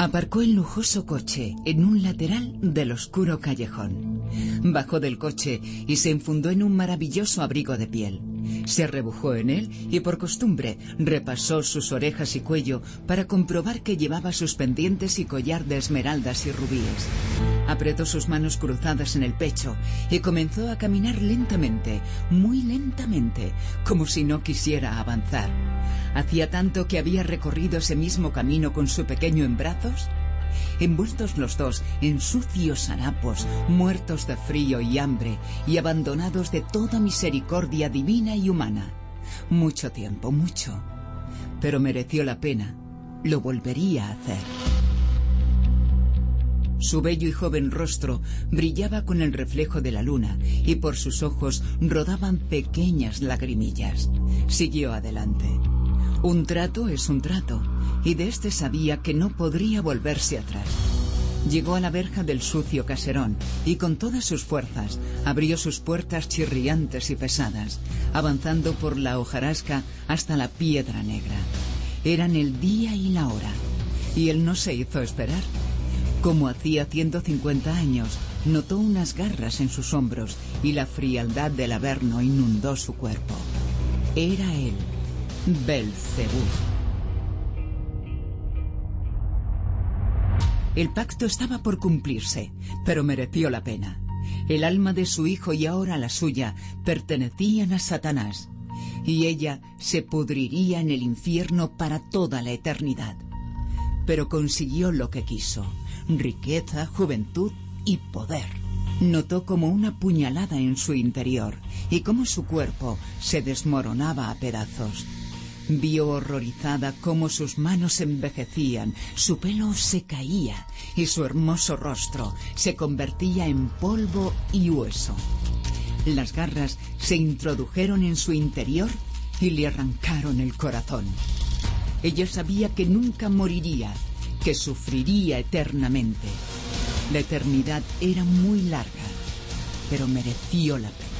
Aparcó el lujoso coche en un lateral del oscuro callejón. Bajó del coche y se infundó en un maravilloso abrigo de piel. Se rebujó en él y por costumbre repasó sus orejas y cuello para comprobar que llevaba sus pendientes y collar de esmeraldas y rubíes. Apretó sus manos cruzadas en el pecho y comenzó a caminar lentamente, muy lentamente, como si no quisiera avanzar. Hacía tanto que había recorrido ese mismo camino con su pequeño en brazos. Envueltos los dos en sucios harapos, muertos de frío y hambre y abandonados de toda misericordia divina y humana. Mucho tiempo, mucho. Pero mereció la pena. Lo volvería a hacer. Su bello y joven rostro brillaba con el reflejo de la luna y por sus ojos rodaban pequeñas lagrimillas. Siguió adelante. Un trato es un trato, y de este sabía que no podría volverse atrás. Llegó a la verja del sucio caserón y con todas sus fuerzas abrió sus puertas chirriantes y pesadas, avanzando por la hojarasca hasta la piedra negra. Eran el día y la hora, y él no se hizo esperar. Como hacía 150 años, notó unas garras en sus hombros y la frialdad del averno inundó su cuerpo. Era él, Belcebú. El pacto estaba por cumplirse, pero mereció la pena. El alma de su hijo y ahora la suya pertenecían a Satanás, y ella se pudriría en el infierno para toda la eternidad. Pero consiguió lo que quiso, riqueza, juventud y poder. Notó como una puñalada en su interior y cómo su cuerpo se desmoronaba a pedazos. Vio horrorizada cómo sus manos envejecían, su pelo se caía y su hermoso rostro se convertía en polvo y hueso. Las garras se introdujeron en su interior y le arrancaron el corazón. Ella sabía que nunca moriría, que sufriría eternamente. La eternidad era muy larga, pero mereció la pena.